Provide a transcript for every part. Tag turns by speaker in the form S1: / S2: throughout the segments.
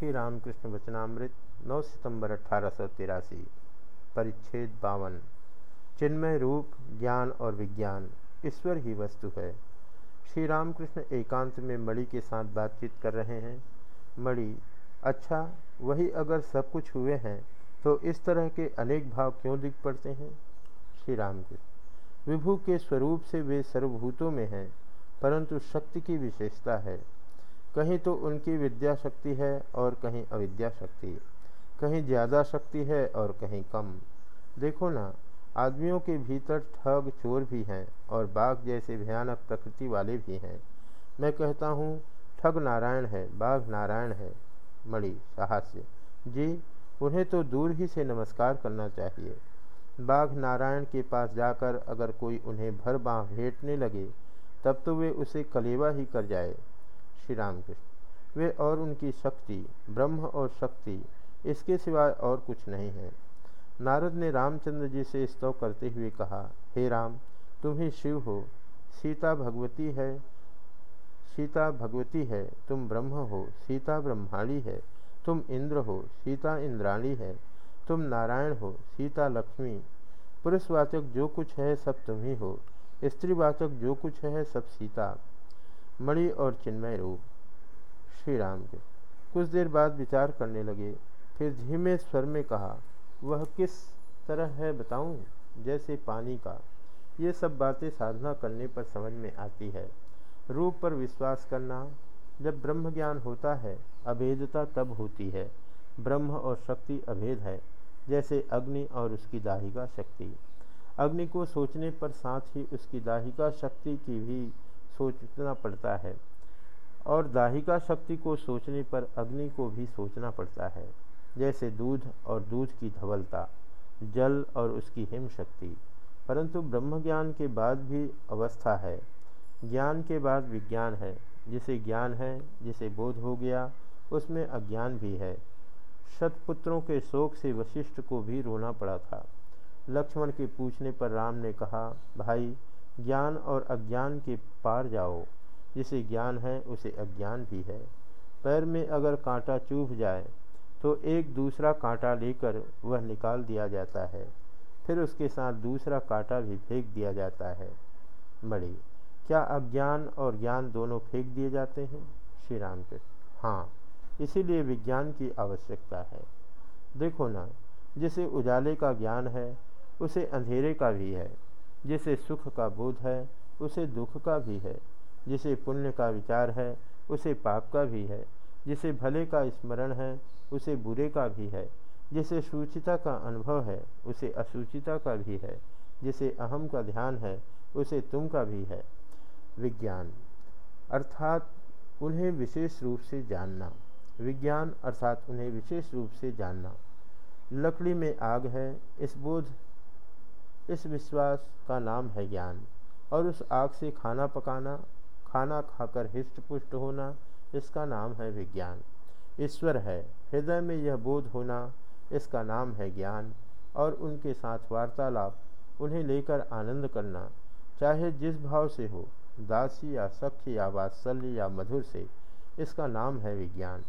S1: श्री रामकृष्ण वचनामृत 9 सितंबर अठारह सौ तिरासी, परिच्छेद बावन। चिन्मय रूप, ज्ञान और विज्ञान, ईश्वर ही वस्तु है। श्री रामकृष्ण एकांत में मणि के साथ बातचीत कर रहे हैं। मणि अच्छा वही अगर सब कुछ हुए हैं तो इस तरह के अनेक भाव क्यों दिख पड़ते हैं? श्री रामकृष्ण, विभु के स्वरूप से वे सर्वभूतों में हैं, परंतु शक्ति की विशेषता है। कहीं तो उनकी विद्या शक्ति है और कहीं अविद्या शक्ति। कहीं ज़्यादा शक्ति है और कहीं कम। देखो ना, आदमियों के भीतर ठग चोर भी हैं और बाघ जैसे भयानक प्रकृति वाले भी हैं। मैं कहता हूँ, ठग नारायण है, बाघ नारायण है, मणि, साहस्य। जी, उन्हें तो दूर ही से नमस्कार करना चाहिए। बाघ नारायण के पास जाकर अगर कोई उन्हें भर बाँह भेंटने लगे, तब तो वे उसे कलेवा ही कर जाए। श्री रामकृष्ण वे और उनकी शक्ति, ब्रह्म और शक्ति, इसके सिवाय और कुछ नहीं है। नारद ने रामचंद्र जी से स्तव करते हुए कहा, हे राम, तुम ही शिव हो। सीता भगवती है, सीता भगवती है, तुम ब्रह्म हो। सीता ब्रह्माणी है, तुम इंद्र हो। सीता इंद्राणी है, तुम नारायण हो। सीता लक्ष्मी। पुरुषवाचक जो कुछ है, सब तुम ही हो। स्त्रीवाचक जो कुछ है, सब सीता। मणि और चिन्मय रूप श्री राम के। कुछ देर बाद विचार करने लगे। फिर धीमे स्वर में कहा, वह किस तरह है बताऊँ? जैसे पानी का। ये सब बातें साधना करने पर समझ में आती है। रूप पर विश्वास करना। जब ब्रह्म ज्ञान होता है, अभेदता तब होती है। ब्रह्म और शक्ति अभेद है, जैसे अग्नि और उसकी दाहिका शक्ति। अग्नि को सोचने पर साथ ही उसकी दाहिका शक्ति की भी सोचना पड़ता है और दाहिका शक्ति को सोचने पर अग्नि को भी सोचना पड़ता है, जैसे दूध और दूध की धवलता, जल और उसकी हिम शक्ति। परंतु ब्रह्म ज्ञान के बाद भी अवस्था है। ज्ञान के बाद विज्ञान है। जिसे ज्ञान है, जिसे बोध हो गया, उसमें अज्ञान भी है। शतपुत्रों के शोक से वशिष्ठ को भी रोना पड़ा था। लक्ष्मण के पूछने पर राम ने कहा, भाई ज्ञान और अज्ञान के पार जाओ। जिसे ज्ञान है, उसे अज्ञान भी है। पैर में अगर कांटा चूभ जाए तो एक दूसरा कांटा लेकर वह निकाल दिया जाता है। फिर उसके साथ दूसरा कांटा भी फेंक दिया जाता है। मणि क्या अज्ञान और ज्ञान दोनों फेंक दिए जाते हैं? श्री राम के हाँ इसीलिए विज्ञान की आवश्यकता है। देखो ना, जिसे उजाले का ज्ञान है, उसे अंधेरे का भी है। जिसे सुख का बोध है, उसे दुख का भी है। जिसे पुण्य का विचार है, उसे पाप का भी है। जिसे भले का स्मरण है, उसे बुरे का भी है। जिसे सूचिता का अनुभव है, उसे असूचिता का भी है। जिसे अहम का ध्यान है, उसे तुम का भी है। विज्ञान। अर्थात उन्हें विशेष रूप से जानना। विज्ञान अर्थात उन्हें विशेष रूप से जानना। लकड़ी में आग है, इस बोध इस विश्वास का नाम है ज्ञान। और उस आग से खाना पकाना, खाना खाकर हिष्ट पुष्ट होना, इसका नाम है विज्ञान। ईश्वर है, हृदय में यह बोध होना, इसका नाम है ज्ञान। और उनके साथ वार्तालाप, उन्हें लेकर आनंद करना, चाहे जिस भाव से हो, दासी या सख्य या वात्सल्य या मधुर से, इसका नाम है विज्ञान।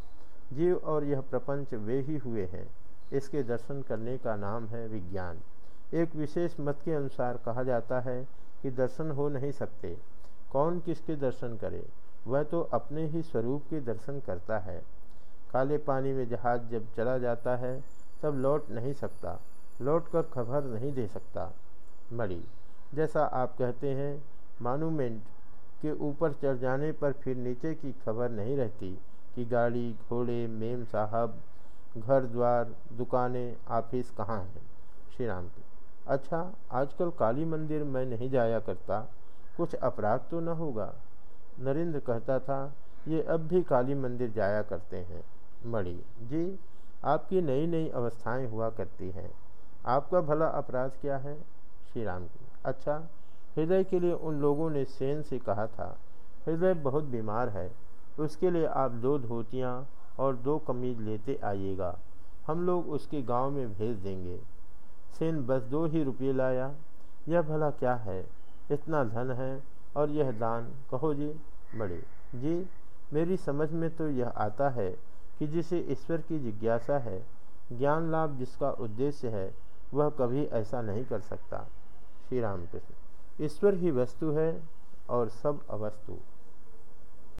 S1: जीव और यह प्रपंच वे ही हुए हैं, इसके दर्शन करने का नाम है विज्ञान। एक विशेष मत के अनुसार कहा जाता है कि दर्शन हो नहीं सकते। कौन किसके दर्शन करे? वह तो अपने ही स्वरूप के दर्शन करता है। काले पानी में जहाज़ जब चला जाता है, तब लौट नहीं सकता। लौट कर खबर नहीं दे सकता। मड़ी जैसा आप कहते हैं, मानूमेंट के ऊपर चढ़ जाने पर फिर नीचे की खबर नहीं रहती कि गाड़ी, घोड़े, मेम साहब, घर, द्वार, दुकानें, ऑफ़िस कहाँ हैं। श्री राम अच्छा आजकल काली मंदिर मैं नहीं जाया करता, कुछ अपराध तो न होगा। नरेंद्र कहता था, ये अब भी काली मंदिर जाया करते हैं। मणि, जी, आपकी नई नई अवस्थाएँ हुआ करती हैं। आपका भला अपराध क्या है? श्री राम की अच्छा हृदय के लिए उन लोगों ने सेन से कहा था, हृदय बहुत बीमार है, उसके लिए आप दो धोतियाँ और दो कमीज लेते आइएगा। हम लोग उसके गाँव में भेज देंगे। सेन बस दो ही रुपये लाया। यह भला क्या है? इतना धन है और यह दान कहो जी, बड़े। जी, मेरी समझ में तो यह आता है कि जिसे ईश्वर की जिज्ञासा है, ज्ञान लाभ जिसका उद्देश्य है, वह कभी ऐसा नहीं कर सकता। श्री राम कृष्ण ईश्वर ही वस्तु है और सब अवस्तु।